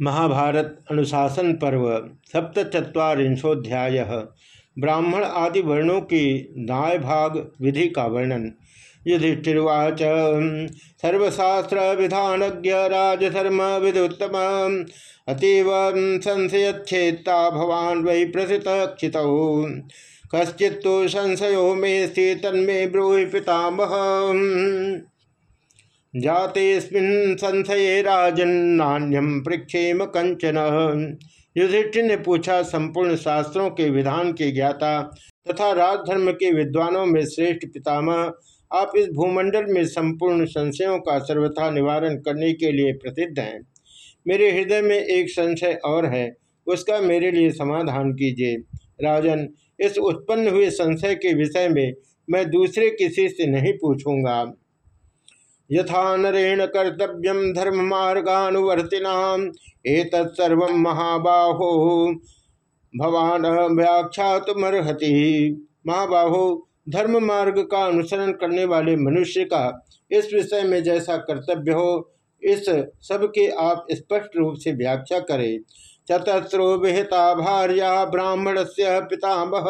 महाभारत अनुशासन पर्व सप्तचत्वारिंशोध्याय ब्राह्मण आदि वर्णों की दाय भाग विधि का वर्णन। युधिष्ठिर्वाच सर्वशास्त्र विधानज्ञ राजधर्म विदुत्तम। अतीव संशयच्छेत्ता भवान वै प्रसित क्षित कश्चित्तु संशयो मे तन्मे ब्रूहि पितामह जाते संशय राजन्नान्यम प्रक्षेम कंचन युधिष्ठिर ने पूछा, संपूर्ण शास्त्रों के विधान के ज्ञाता तथा राजधर्म के विद्वानों में श्रेष्ठ पितामह, आप इस भूमंडल में संपूर्ण संशयों का सर्वथा निवारण करने के लिए प्रसिद्ध हैं। मेरे हृदय में एक संशय और है, उसका मेरे लिए समाधान कीजिए। राजन, इस उत्पन्न हुए संशय के विषय में मैं दूसरे किसी से नहीं पूछूँगा। यथा नरेण कर्तव्यम धर्म मार्गानुवर्तिना एतत्सर्व महाबाहो। भवान व्याख्यातमर्हति महाबाहो धर्म मार्ग का अनुसरण करने वाले मनुष्य का इस विषय में जैसा कर्तव्य हो, इस सब के आप स्पष्ट रूप से व्याख्या करें। चतस्रो विहिता भार्या ब्राह्मण से पितामह।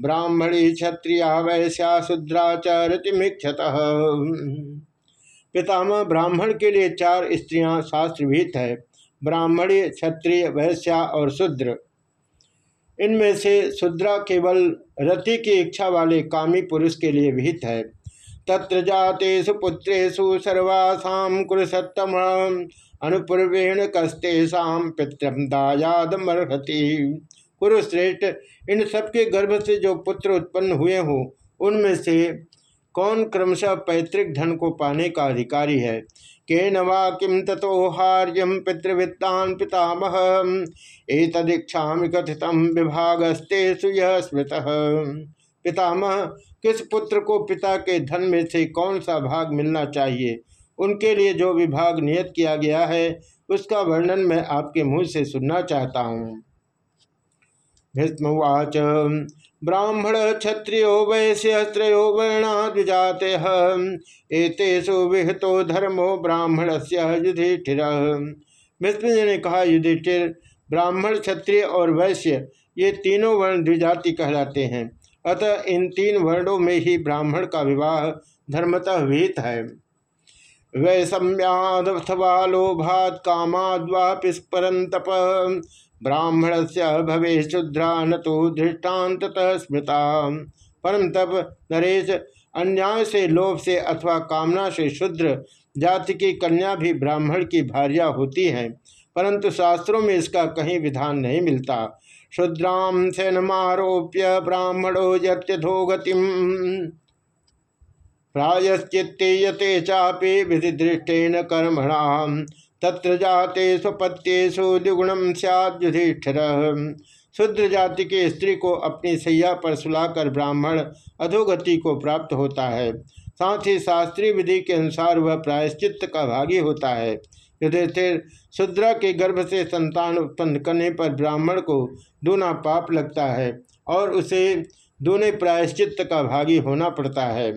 ब्राह्मणी क्षत्रिया वैश्या शुद्राचारतिमीक्षत पितामह ब्राह्मण के लिए चार स्त्रियाँ शास्त्रभीत है, ब्राह्मणी, क्षत्रिय, वैश्या और शूद्र। इनमें से शुद्रा केवल रति की इच्छा वाले कामी पुरुष के लिए विहित है। तत्र जातेषु पुत्रेषु सर्वासाम कुरुसत्तम अनुपूर्वेण कस्तेषा पितृम दायादमर्हति। कुरुश्रेष्ठ, इन सबके गर्भ से जो पुत्र उत्पन्न हुए हो, उनमें से कौन क्रमशः पैतृक धन को पाने का अधिकारी है? के नवा किम तथो हार्यम पितृवृत्तान पितामह? एतदीक्षा कथित विभागस्ते स्मृत। पितामह, किस पुत्र को पिता के धन में से कौन सा भाग मिलना चाहिए? उनके लिए जो विभाग नियत किया गया है, उसका वर्णन मैं आपके मुँह से सुनना चाहता हूँ। भीष्मवाच ब्राह्मण क्षत्रियो वैश्य त्रयो वर्णा द्विजाते एतेषु विहितो धर्मो ब्राह्मण से युधिष्ठिर। भीष्म ने कहा, युधिष्ठिर, ब्राह्मण, क्षत्रिय और वैश्य, ये तीनों वर्ण द्विजाति कहलाते हैं। अतः इन तीन वर्णों में ही ब्राह्मण का विवाह धर्मतः विहित है। वैषम्यादथवा लोभात कामाद्वापिस परंतप ब्राह्मण से भवे शुद्रा न तो दृष्टांत स्मृता। परम तब नरेश अन्याय से, लोभ से अथवा कामना से शुद्र जाति की कन्या भी ब्राह्मण की भार्या होती है, परंतु शास्त्रों में इसका कहीं विधान नहीं मिलता। शुद्राम से नारोप्य ब्राह्मणो यथो गतिम। प्रायश्चित्ते चापे विधि दृष्टेन कर्मणाम। तत्र जाते स्वपत्येशु द्विगुणम सयुधिष्ठिर शुद्र जाति के स्त्री को अपनी सैया पर सुलाकर ब्राह्मण अधोगति को प्राप्त होता है। साथ ही शास्त्रीय विधि के अनुसार वह प्रायश्चित का भागी होता है। युधिष्ठिर शुद्रा के गर्भ से संतान उत्पन्न करने पर ब्राह्मण को दूना पाप लगता है और उसे दूने प्रायश्चित का भागी होना पड़ता है।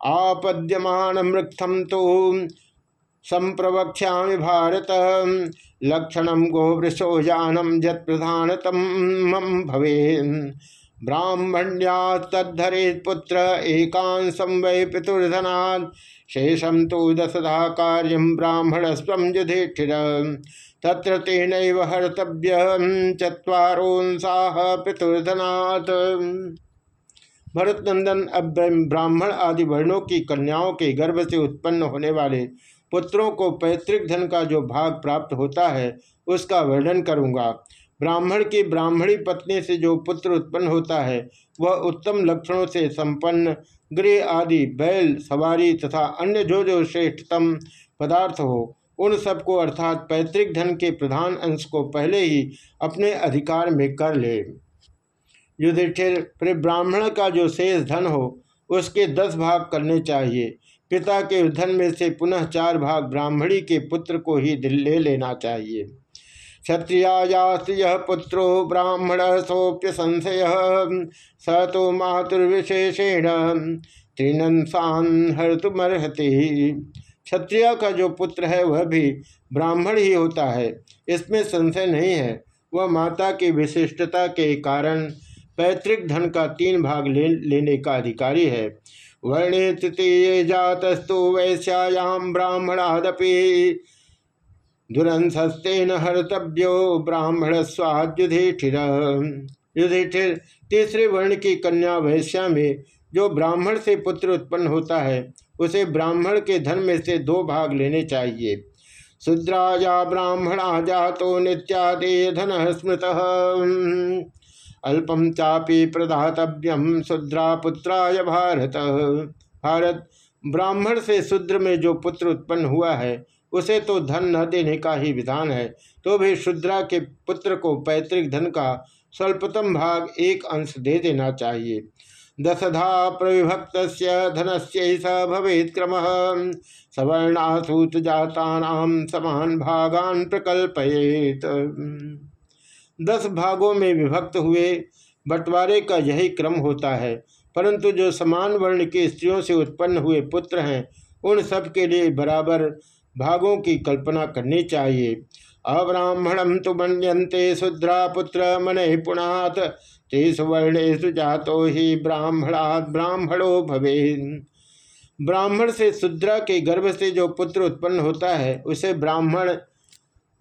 आपद्यमान मृक्षम तो संप्रवक्षा भारत। लक्षण गोवृषोजानम जत प्रधानतम भवे ब्राह्मण्या तद्धरे पुत्र एकांशम वै पितुर्धना शेषम तो दशधा कार्य ब्राह्मण स्व युधिष्ठिर। तत्र तेन हर्तव्य चुरीसा पितुर्धनात्। भरत नंदन अब ब्राह्मण आदि वर्णों की कन्याओं के गर्भ से उत्पन्न होने वाले पुत्रों को पैतृक धन का जो भाग प्राप्त होता है, उसका वर्णन करूँगा। ब्राह्मण की ब्राह्मणी पत्नी से जो पुत्र उत्पन्न होता है, वह उत्तम लक्षणों से संपन्न, गृह आदि, बैल, सवारी तथा अन्य जो जो श्रेष्ठतम पदार्थ हो, उन सबको अर्थात पैतृक धन के प्रधान अंश को पहले ही अपने अधिकार में कर ले। युधिष्ठिर, फिर ब्राह्मण का जो शेष धन हो, उसके दस भाग करने चाहिए। पिता के धन में से पुनः चार भाग ब्राह्मणी के पुत्र को ही ले लेना चाहिए। क्षत्रियायास्त यह पुत्रो ब्राह्मण सोप्य संशय स तो मातुर्विशेषेण त्रिनंसान हर्तुमर्हति। क्षत्रिय का जो पुत्र है वह भी ब्राह्मण ही होता है। इसमें संशय नहीं है। वह माता की विशिष्टता के कारण पैतृक धन का तीन भाग ले, लेने का अधिकारी है। वर्णे तृतीय जातस्तु वैश्यायाम ब्राह्मणादपि। दुरंसस्तेन हरतव्यो ब्राह्मण स्वाद युधिष्ठिर युधिष्ठिर तीसरे वर्ण की कन्या वैश्या में जो ब्राह्मण से पुत्र उत्पन्न होता है, उसे ब्राह्मण के धन में से दो भाग लेने चाहिए। शुद्राया ब्राह्मणा जातो नित्यादे धन स्मृत। अल्पम चापी प्रदातव्यम शुद्रा पुत्राय भारत। भारत ब्राह्मण से शुद्र में जो पुत्र उत्पन्न हुआ है, उसे तो धन न देने का ही विधान है। तो भी शुद्रा के पुत्र को पैतृक धन का स्वल्पतम भाग एक अंश दे देना चाहिए। दशधा प्रविभक्त धन से भवेत क्रम। सवर्णासूत जाता समान भागान प्रकल्पयेत। दस भागों में विभक्त हुए बंटवारे का यही क्रम होता है। परंतु जो समान वर्ण की स्त्रियों से उत्पन्न हुए पुत्र हैं, उन सब के लिए बराबर भागों की कल्पना करनी चाहिए। अब्राह्मणम तो मनते शुद्रा पुत्र मन पुणात तेसु वर्णेशु जातो ही ब्राह्मणात ब्राह्मणो भवे ब्राह्मण से शुद्रा के गर्भ से जो पुत्र उत्पन्न होता है, उसे ब्राह्मण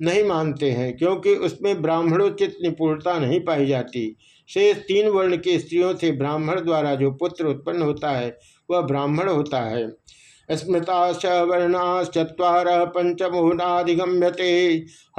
नहीं मानते हैं, क्योंकि उसमें ब्राह्मणोचित निपुणता नहीं पाई जाती। शेष तीन वर्ण की स्त्रियों से ब्राह्मण द्वारा जो पुत्र उत्पन्न होता है, वह ब्राह्मण होता है। स्मृताश्च वर्णाश्चर पंचमोनाधिगम्यते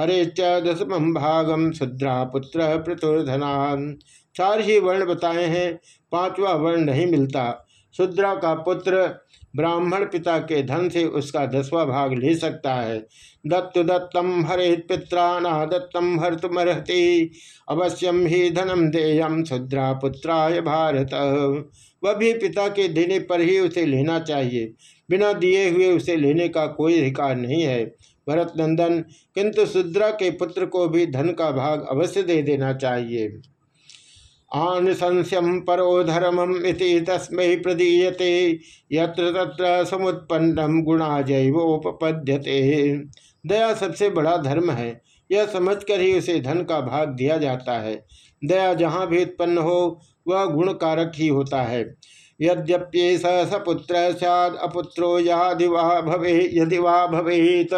हरे च दशम भागम शुद्रा पुत्र प्रतुर्धनान चार ही वर्ण बताए हैं, पांचवा वर्ण नहीं मिलता। शुद्रा का पुत्र ब्राह्मण पिता के धन से उसका दसवां भाग ले सकता है। दत्तु दत्तम हरे न दत्तम हर्तमर्हति अवश्यम ही धनम देयम शुद्रा पुत्राय भारत। वह भी पिता के देने पर ही उसे लेना चाहिए। बिना दिए हुए उसे लेने का कोई अधिकार नहीं है। भरत नंदन किंतु शुद्रा के पुत्र को भी धन का भाग अवश्य दे देना चाहिए। आनुशंस्यम परो धर्मम तस्मै प्रदीयते, यत्र तत्र समुत्पन्नम गुणा जैवोपपद्यते दया सबसे बड़ा धर्म है, यह समझकर ही उसे धन का भाग दिया जाता है। दया जहाँ भी उत्पन्न हो, वह गुण कारक ही होता है। यद्यप्ये स सपुत्र सैद अपुत्रो यदि वा भवे, यदि वा भवेत।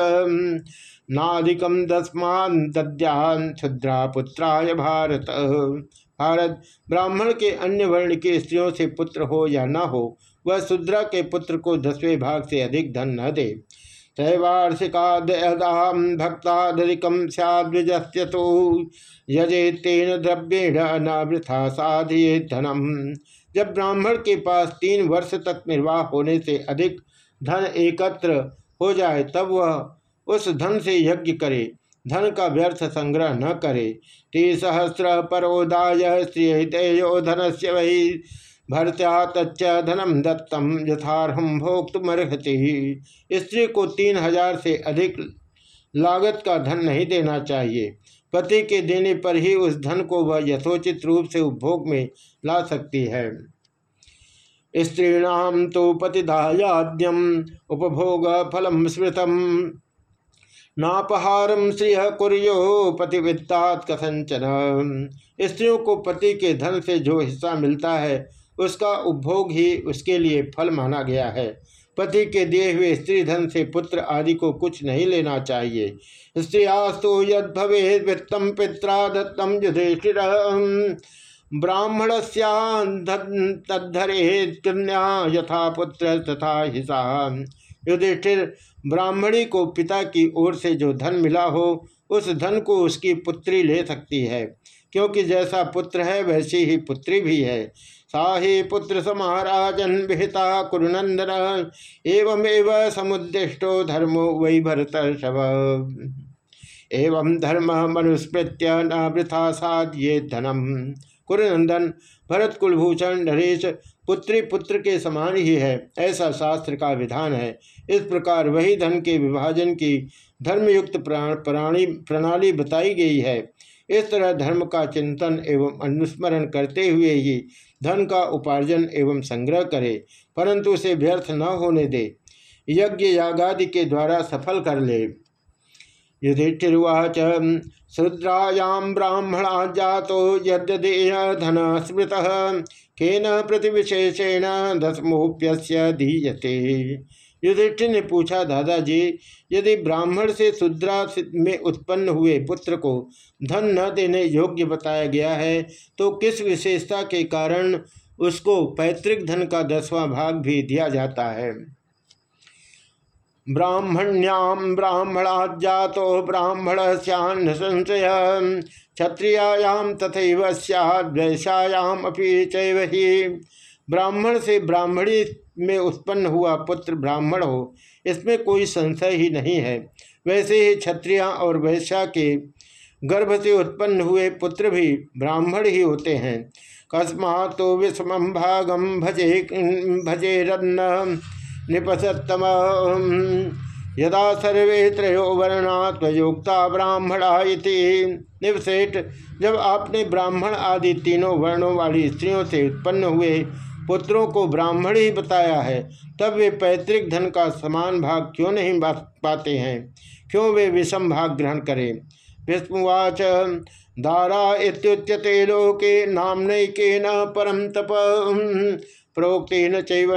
नादिकम दस्मान दद्यान क्षुद्रा पुत्राय भारत। भारत ब्राह्मण के अन्य वर्ण की स्त्रियों से पुत्र हो या न हो, वह शुद्रा के पुत्र को दसवें भाग से अधिक धन न दे। त्रैवार्षिकादाम भक्ताधिकम सद्विजस्य तो यजे तेन द्रव्येण न वृथा धनम। जब ब्राह्मण के पास तीन वर्ष तक निर्वाह होने से अधिक धन एकत्र हो जाए, तब वह उस धन से यज्ञ करे। धन का व्यर्थ संग्रह न करे। सहस्र परोदाय श्रीतेजो धन से वही भरत्या तच्च धनम दत्तम यथारहम भोक्तमर्हति। स्त्री को तीन हज़ार से अधिक लागत का धन नहीं देना चाहिए। पति के देने पर ही उस धन को वह यथोचित रूप से उपभोग में ला सकती है। स्त्रीण तो पतिदायाद्यम उपभोग फलम स्मृतम। नापहारम श्रिय कुरियो पतिवित्तात कथंचन स्त्रियों को पति के धन से जो हिस्सा मिलता है, उसका उपभोग ही उसके लिए फल माना गया है। पति के दिए हुए स्त्री धन से पुत्र आदि को कुछ नहीं लेना चाहिए। स्त्रियास्तु यद भवे वित्तम पित्रा दत्तम युधिष्ठिर। ब्राह्मण तद्धरे कन्या यथा पुत्र तथा हिसा। युधिष्ठिर ब्राह्मणी को पिता की ओर से जो धन मिला हो, उस धन को उसकी पुत्री ले सकती है। क्योंकि जैसा पुत्र है, वैसी ही पुत्री भी है। सा ही पुत्र समाराजन विहिता कुरुनंदन एवं एवं समुदिष्टो धर्मो वही भरत एवं धर्म मनुस्मृत्य न वृथा साध्य धनम। कुरुनंदन भरत कुलभूषण नरेश पुत्री पुत्र के समान ही है, ऐसा शास्त्र का विधान है। इस प्रकार वही धन के विभाजन की धर्मयुक्त प्राणी प्रणाली बताई गई है। इस तरह धर्म का चिंतन एवं अनुस्मरण करते हुए ही धन का उपार्जन एवं संग्रह करे, परंतु उसे व्यर्थ न होने दे। यज्ञ यागादि के द्वारा सफल कर ले। युधिष्ठिर्वाच, शूद्रायां ब्राह्मणा यद्यदेह धन स्मृत। केन प्रतिविशेषेण दसमोप्य दीयते युधिष्ठि ने पूछा, दादाजी, यदि ब्राह्मण से शुद्रा में उत्पन्न हुए पुत्र को धन न देने योग्य बताया गया है तो किस विशेषता के कारण उसको पैतृक धन का दसवां भाग भी दिया जाता है? ब्राह्मण्याम ब्राह्मणा जातो ब्राह्मण सन्न संशय क्षत्रियायाम तथा सैषायाम अपी चैवही ब्राह्मण से ब्राह्मणी में उत्पन्न हुआ पुत्र ब्राह्मण हो, इसमें कोई संशय ही नहीं है। वैसे ही क्षत्रिया और वैश्या के गर्भ से उत्पन्न हुए पुत्र भी ब्राह्मण ही होते हैं। कस्मा तो विषम भागम भजे भजे रन्न निपसतम यदा सर्वे त्रयो वर्णा त्वयोक्ता ब्राह्मणा निवसेठ जब आपने ब्राह्मण आदि तीनों वर्णों वाली स्त्रियों से उत्पन्न हुए पुत्रों को ब्राह्मण ही बताया है, तब वे पैतृक धन का समान भाग क्यों नहीं पाते हैं? क्यों वे विषम भाग ग्रहण करें? विष्णुवाच, दारा इत्युच्यते लोके न परम तप। प्रोक्न चैव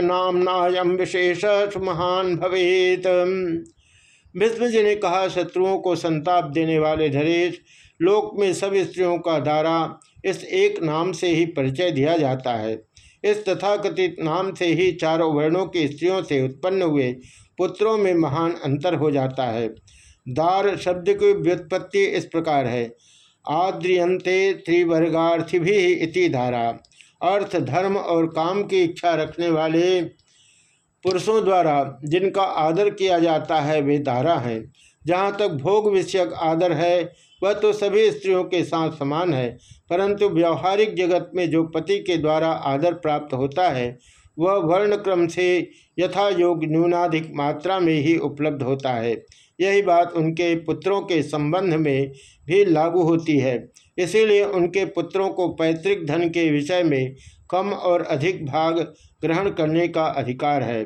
विशेष महान भवेत। विष्णु जी ने कहा, शत्रुओं को संताप देने वाले धरेश लोक में सब स्त्रियों का दारा इस एक नाम से ही परिचय दिया जाता है। इस तथाकथित नाम से ही चारों वर्णों की स्त्रियों से उत्पन्न हुए पुत्रों में महान अंतर हो जाता है। दार शब्द की व्युत्पत्ति इस प्रकार है। आद्रियंते त्रिवर्गार्थी भी इति धारा अर्थ, धर्म और काम की इच्छा रखने वाले पुरुषों द्वारा जिनका आदर किया जाता है, वे धारा हैं। जहाँ तक भोग विषयक आदर है, वह तो सभी स्त्रियों के साथ समान है, परंतु व्यवहारिक जगत में जो पति के द्वारा आदर प्राप्त होता है, वह वर्ण क्रम से यथा योग न्यूनाधिक मात्रा में ही उपलब्ध होता है। यही बात उनके पुत्रों के संबंध में भी लागू होती है। इसीलिए उनके पुत्रों को पैतृक धन के विषय में कम और अधिक भाग ग्रहण करने का अधिकार है।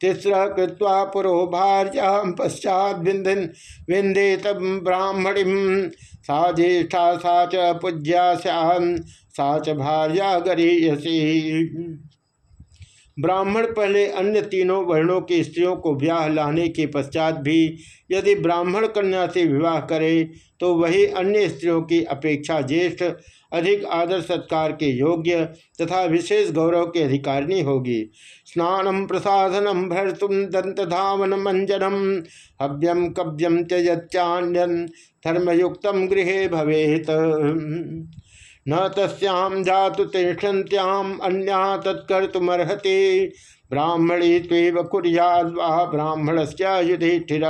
तिस्र कृत्वा पुरो भार्या पश्चात विंधन विंदे तब ब्राह्मणी सा ज्येष्ठा सा च पूज्या सा च भार्या गरीयसी। ब्राह्मण पहले अन्य तीनों वर्णों की स्त्रियों को ब्याह लाने के पश्चात भी यदि ब्राह्मण कन्या से विवाह करे तो वही अन्य स्त्रियों की अपेक्षा ज्येष्ठ, अधिक आदर सत्कार के योग्य तथा विशेष गौरव के अधिकारिणी होगी। स्नानम प्रसाधनम भर्तुम दंत धावन मंजनम हव्यम कव्यम त्यजान्यन धर्मयुक्त गृह भवेत। न तस्याम जातु तिष्ठन्त्याम अन्या तत्कर्तुमर्हति। ब्राह्मणी तेव कुरियाद्वा ब्राह्मण से युधिष्ठिर।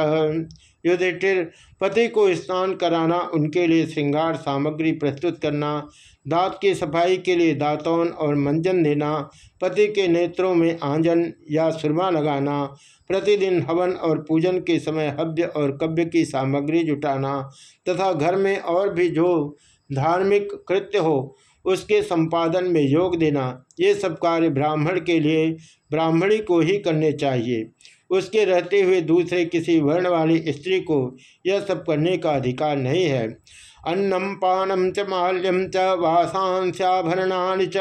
युधिष्ठिर पति को स्नान कराना, उनके लिए श्रृंगार सामग्री प्रस्तुत करना, दांत की सफ़ाई के लिए दातौन और मंजन देना, पति के नेत्रों में आंजन या सुरमा लगाना, प्रतिदिन हवन और पूजन के समय हव्य और कव्य की सामग्री जुटाना, तथा घर में और भी जो धार्मिक कृत्य हो, उसके संपादन में योग देना, ये सब कार्य ब्राह्मण के लिए ब्राह्मणी को ही करने चाहिए। उसके रहते हुए दूसरे किसी वर्ण वाली स्त्री को यह सब करने का अधिकार नहीं है। अन्नम पानम च माल्यम च वासांस्याभरणा च।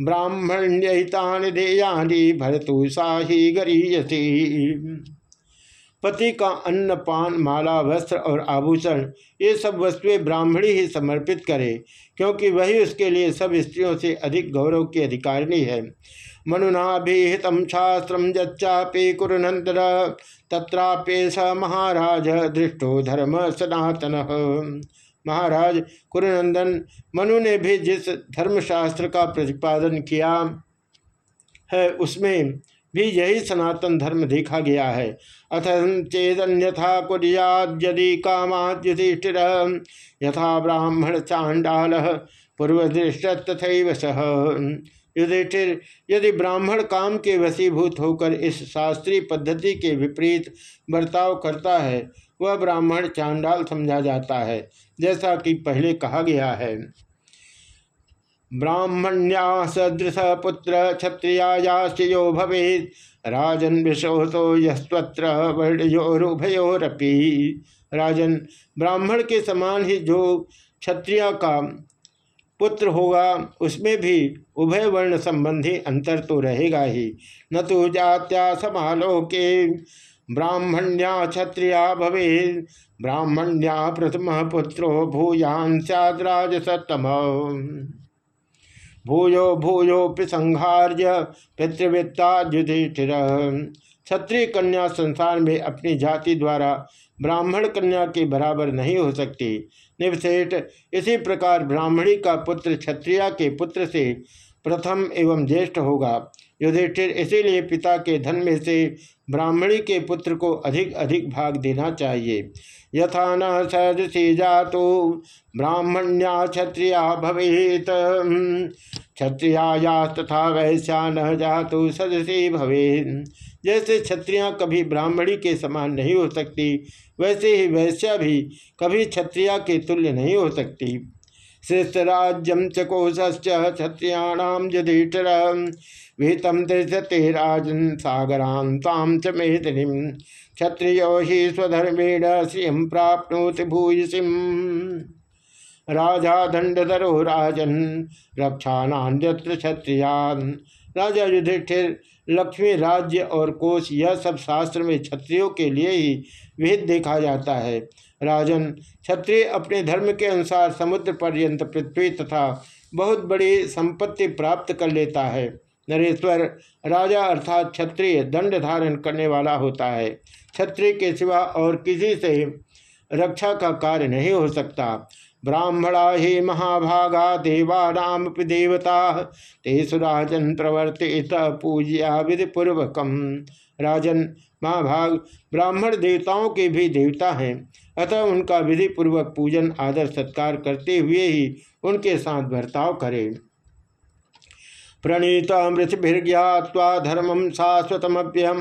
ब्राह्मण्यता देयानि भरतु शाही गरीयसी। पति का अन्न, पान, माला, वस्त्र और आभूषण, ये सब वस्तुएँ ब्राह्मणी ही समर्पित करे, क्योंकि वही उसके लिए सब स्त्रियों से अधिक गौरव की अधिकारिणी है। मनुनाभिहित शास्त्र जच्चापे कुरनंतर तत्रापेश महाराज दृष्टो धर्म सनातन। महाराज कुरुनंदन मनु ने भी जिस धर्मशास्त्र का प्रतिपादन किया है, उसमें भी यही सनातन धर्म देखा गया है। अथ चेदन्यथा कुरियादि कामाद युधिष्ठिर यथा ब्राह्मण चांडाल पूर्वदृष्ट तथा सह युधिष्ठिर, यदि ब्राह्मण काम के वशीभूत होकर इस शास्त्रीय पद्धति के विपरीत बर्ताव करता है, वह ब्राह्मण चांडाल समझा जाता है, जैसा कि पहले कहा गया है। ब्राह्मण्या सदृश पुत्र क्षत्रियायाश्चयो भवे राजन विशोतो यस्त्र वर्णयोरुभयोरपी। राजन ब्राह्मण के समान ही जो क्षत्रिय का पुत्र होगा, उसमें भी उभय वर्ण संबंधी अंतर तो रहेगा ही। न तो जात्या समालोके ब्राह्मण्या क्षत्रिया भवे ब्राह्मण्या प्रथम पुत्रो भूयान सतम भूयो भूयोपि संहार्य पितृवित्ता युधिष्ठिर। क्षत्रिय कन्या संसार में अपनी जाति द्वारा ब्राह्मण कन्या के बराबर नहीं हो सकती। निवसेठ, इसी प्रकार ब्राह्मणी का पुत्र क्षत्रिया के पुत्र से प्रथम एवं ज्येष्ठ होगा। युधिष्ठिर इसीलिए पिता के धन में से ब्राह्मणी के पुत्र को अधिक अधिक भाग देना चाहिए। यथा न सदृशी जातो, ब्राह्मण्या क्षत्रिया भवेत। क्षत्रिया तथा वैश्या न जातु सदृशी भवे जैसे क्षत्रिया कभी ब्राह्मणी के समान नहीं हो सकती, वैसे ही वैश्या भी कभी क्षत्रिया के तुल्य नहीं हो सकती। श्रेष्ठराज्यम च कोशश्च क्षत्रियाणाम युधिष्ठिर। विहितम दृश्यते राजन सागरांताम च मेदिनी। क्षत्रियो ही स्वधर्मेण श्रियम प्राप्नोति भूयसीम राजा दंडधरो राजन रक्षानान्यत्र क्षत्रियान। राजा युधिष्ठिर, लक्ष्मी राज्य और कोष यह सब शास्त्र में क्षत्रियों के लिए ही विहित देखा जाता है। राजन, क्षत्रिय अपने धर्म के अनुसार समुद्र पर्यंत पृथ्वी तथा बहुत बड़ी संपत्ति प्राप्त कर लेता है। नरेश्वर राजा अर्थात क्षत्रिय दंड धारण करने वाला होता है। क्षत्रिय के सिवा और किसी से रक्षा का कार्य नहीं हो सकता। ब्राह्मणा ही महाभागा देवानाम देवता तेसु राजन प्रवर्तित पूज्या विधि पूर्वकम राजन, महाभाग ब्राह्मण देवताओं के भी देवता हैं। अतः उनका विधि पूर्वक पूजन, आदर, सत्कार करते हुए ही उनके साथ बर्ताव करें। प्रणीत मृतभिर्ज्ञावा धर्मम शाश्वतमभ्यम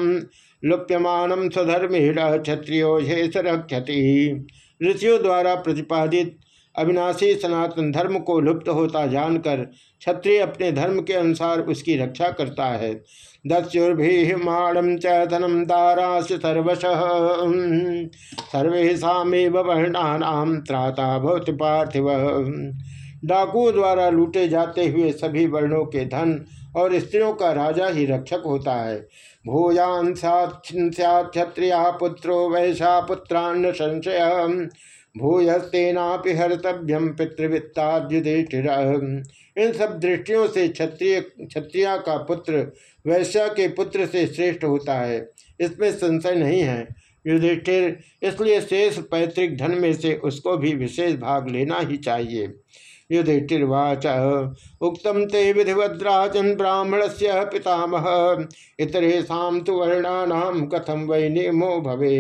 लुप्यम स्वधर्मेण क्षत्रियो शेष क्षति ऋषियों द्वारा प्रतिपादित अविनाशी सनातन धर्म को लुप्त होता जानकर क्षत्रिय अपने धर्म के अनुसार उसकी रक्षा करता है। दस्युर्भिमाणम च धनम दाराश सर्वश। सर्वेशा वर्णानाम त्राता भवत पार्थिव। डाकुओं द्वारा लूटे जाते हुए सभी वर्णों के धन और स्त्रियों का राजा ही रक्षक होता है। भूयान क्षत्रिया पुत्रो वैशा पुत्रान्न संशय। भूयस्तेनापि हर्तव्यम पितृवित्ताद्युधिष्ठिर इन सब दृष्टियों से क्षत्रिय, क्षत्रिया का पुत्र, वैश्या के पुत्र से श्रेष्ठ होता है। इसमें संशय नहीं है। युधिष्ठिर, इसलिए शेष पैतृक धन में से उसको भी विशेष भाग लेना ही चाहिए। युधिष्ठिर्वाच उक्तम ते विधिवद्राजन ब्राह्मण से पितामह। इतरेशा तो वर्णानाम कथम वै नियमो भवे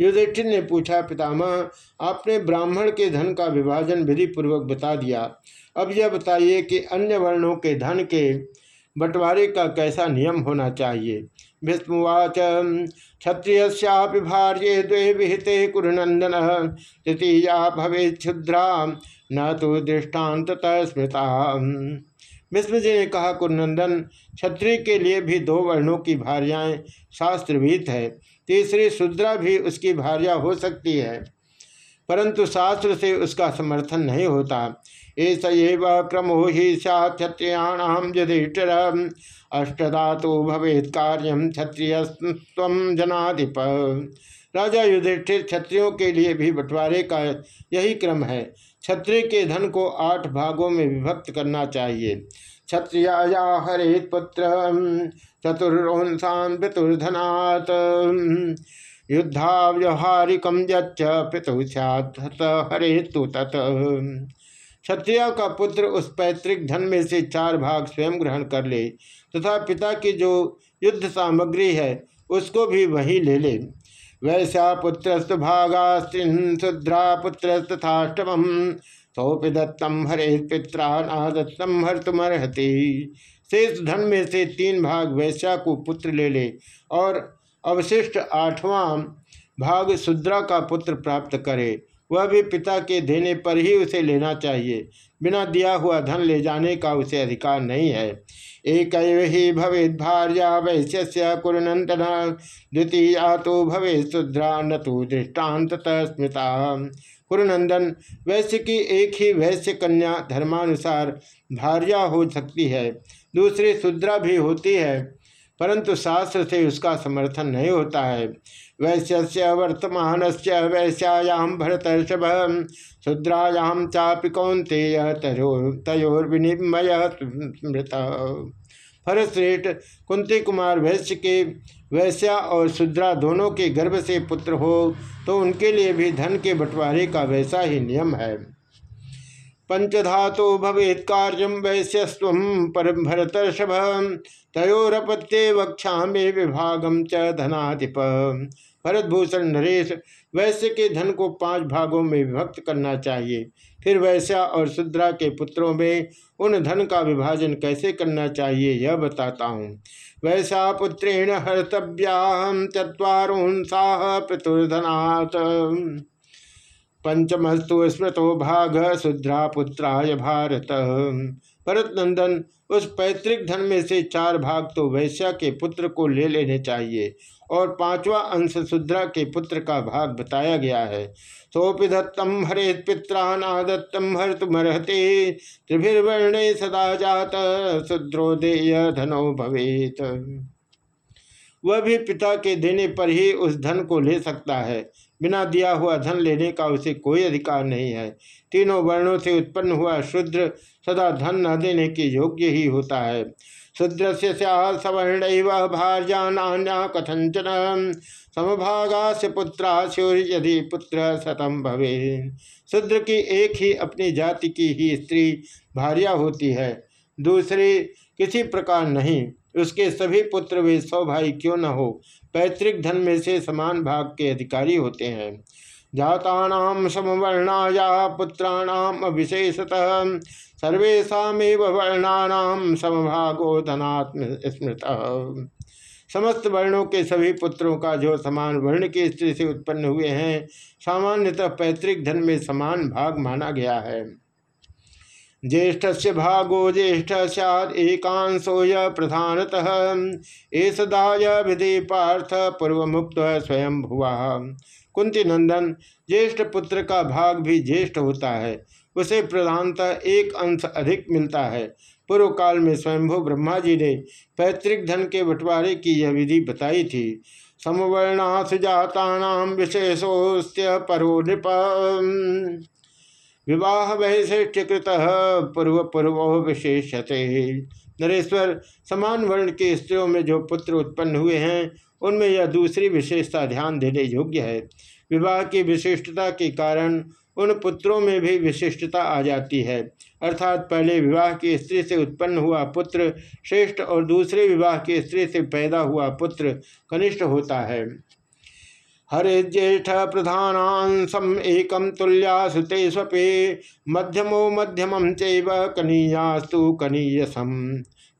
युधिष्ठिर ने पूछा, पितामह, आपने ब्राह्मण के धन का विभाजन विधि पूर्वक बता दिया। अब यह बताइए कि अन्य वर्णों के धन के बंटवारे का कैसा नियम होना चाहिए? भीष्मवाच क्षत्रिय भार्य द्वे विहिते कुरुनंदन, तृतीया भवे क्षुद्रा, न तो दृष्टांत स्मृता। भीष्म जी ने कहा, कुरुनंदन, क्षत्रिय के लिए भी दो वर्णों की भार्याएँ शास्त्रविहित है। तीसरी शुद्रा भी उसकी भार्या हो सकती है। परंतु शास्त्र से उसका समर्थन नहीं होता। ऐसा क्रमो ही क्षत्रियाणाम युधिष्ठिर। अष्टधातु भवेद कार्यम क्षत्रिय जनाधिप। राजा युधिष्ठिर क्षत्रियों के लिए भी बंटवारे का यही क्रम है। क्षत्रिय के धन को आठ भागों में विभक्त करना चाहिए। क्षत्रिया हरित पुत्र। चतुर्ंसान पितुर्धनात्। युद्धा व्यवहारिकम यतु हरे तु तत्। क्षत्रिया का पुत्र उस पैतृक धन में से चार भाग स्वयं ग्रहण कर ले, तथा तो पिता की जो युद्ध सामग्री है, उसको भी वही ले ले। वैसा पुत्रस्त भागा शुद्रा पुत्रस्तथाष्टम सोपि दत्तम हरे पित्रा ना दत्तम हर तुमरहती शेष धन में से तीन भाग वैश्या को पुत्र ले ले और अवशिष्ट आठवां भाग शुद्रा का पुत्र प्राप्त करे। वह भी पिता के देने पर ही उसे लेना चाहिए। बिना दिया हुआ धन ले जाने का उसे अधिकार नहीं है। एक ही भवे भार्या वैश्य कुरनंदन। द्वितीया तो भवे शुद्रा न तो दृष्टांत स्मृता कुरनंदन, वैश्य की एक ही वैश्य कन्या धर्मानुसार भार्या हो सकती है। दूसरी शुद्रा भी होती है, परंतु शास्त्र से उसका समर्थन नहीं होता है। वैश्य वर्तमान से वैश्यायाम भरतर्षभ शुद्रायाम चापि कौंतेय तयोर्विनिमय स्मृत। भरतश्रेष्ठ कुंती कुमार वैश्य के, वैश्या और शुद्रा दोनों के गर्भ से पुत्र हो तो उनके लिए भी धन के बंटवारे का वैसा ही नियम है। पंचधातु भवेत कार्यम वैश्यस्व पर भरतर्षभ तयोरपत्य वक्षा में विभागम च धनाधिप। भरतभूषण नरेश, वैश्य के धन को पाँच भागों में विभक्त करना चाहिए। फिर वैश्या और शुद्रा के पुत्रों में उन धन का विभाजन कैसे करना चाहिए, यह बताता हूँ। वैसा पुत्रेण हर्तव्याम चुरीसाह पितुर्धनाथ पंचमस्तु स्मृतो भाग शुद्रा पुत्राय भारत। भरत नंदन उस पैतृक धन में से चार भाग तो वैश्या के पुत्र को ले लेने चाहिए, और पांचवा अंश शुद्रा के पुत्र का भाग बताया गया है। सोपि दत्तम हरे पिता नादत्तम हर तुमरहते त्रिभिर्वर्ण सदा जात शुद्रोदेय धनो भवेत। वह भी पिता के देने पर ही उस धन को ले सकता है बिना दिया हुआ धन लेने का उसे कोई अधिकार नहीं है। तीनों वर्णों से उत्पन्न हुआ शूद्र सदा धन न देने के योग्य ही होता है। शूद्र से सवर्ण भार्या कथंचन समभागा से पुत्रा यदि पुत्र सतम भवे शूद्र की एक ही अपनी जाति की ही स्त्री भार्या होती है। दूसरी किसी प्रकार नहीं। उसके सभी पुत्र वे सौ भाई क्यों न हो? पैतृक धन में से समान भाग के अधिकारी होते हैं। जाता समवर्णाया पुत्राणाम विशेषतः सर्वेशा वर्णानाम समभागो धनात्म स्मृत समस्त वर्णों के सभी पुत्रों का जो समान वर्ण की स्त्री से उत्पन्न हुए हैं, सामान्यतः पैतृक धन में समान भाग माना गया है। ज्येष्ठ से भागो ज्येष्ठ सैद य प्रधानतः। ऐसदाय विधि पार्थ पूर्व मुक्त स्वयं भुआ कुंती नंदन, ज्येष्ठ पुत्र का भाग भी ज्येष्ठ होता है। उसे प्रधानतः एक अंश अधिक मिलता है। पूर्व काल में स्वयंभु ब्रह्मा जी ने पैतृक धन के बंटवारे की यह विधि बताई थी। समवर्णा सुजाता विशेषोस्त्य परो नृप विवाह वैशिष्टकृत पूर्व पूर्व विशेषते नरेश्वर समान वर्ण के स्त्रियों में जो पुत्र उत्पन्न हुए हैं, उनमें यह दूसरी विशेषता ध्यान देने योग्य है। विवाह की विशिष्टता के कारण उन पुत्रों में भी विशिष्टता आ जाती है। अर्थात पहले विवाह की स्त्री से उत्पन्न हुआ पुत्र श्रेष्ठ और दूसरे विवाह की स्त्री से पैदा हुआ पुत्र कनिष्ठ होता है। हरे ज्येष्ठ प्रधानांशम एकम तुल्यासुते स्वपे मध्यमो मध्यमम चैव कनीयास्तु कनीयसम।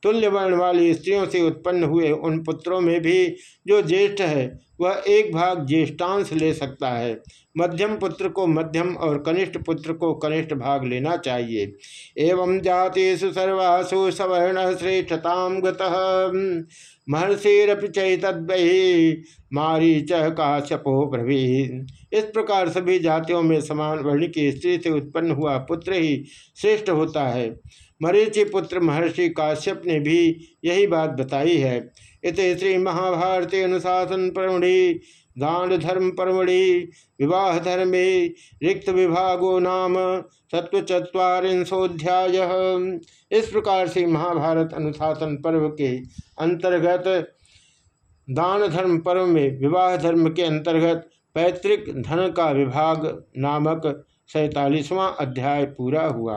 तुल्य वर्ण वाली स्त्रियों से उत्पन्न हुए उन पुत्रों में भी जो ज्येष्ठ है, वह एक भाग ज्येष्ठांश ले सकता है। मध्यम पुत्र को मध्यम और कनिष्ठ पुत्र को कनिष्ठ भाग लेना चाहिए। एवं जातिषु सर्वासु सवर्ण श्रेष्ठताम महर्षिरपि चैतद्वही मारी च काश्यपो ब्रवी इस प्रकार सभी जातियों में समान वर्ण की स्त्री से उत्पन्न हुआ पुत्र ही श्रेष्ठ होता है। मरीचि पुत्र महर्षि काश्यप ने भी यही बात बताई है। इत श्री महाभारती अनुशासन परमढ़ि दान धर्म परमढ़ि विवाह धर्मे रिक्त विभागो नाम सत्व चुरीशोध्याय इस प्रकार से महाभारत अनुशासन पर्व के अंतर्गत दान धर्म पर्व में विवाह धर्म के अंतर्गत पैतृक धन का विभाग नामक सैतालीसवां अध्याय पूरा हुआ।